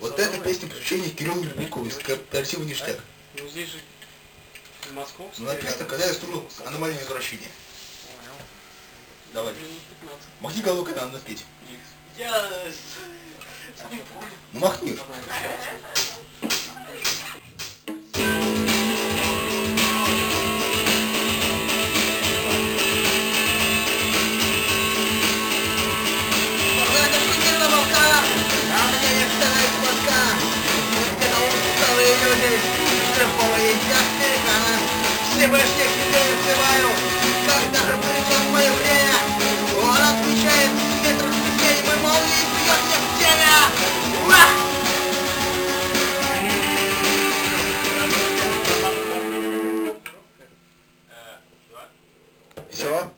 Вот эта песня посвящение Кириллу Мерзляковой, красивый ништяк. Ну здесь же московская. Ну, написано, когда я стру аномальное извращение. Понял. Давай. 15. Махни головой, когда надо спеть. Я... Ну махни. черповые тяжкие все Всевышних тебе не взываю, когда же придет мое время. Он отвечает ветер в день, мой молнии бьет мне в теле. Все?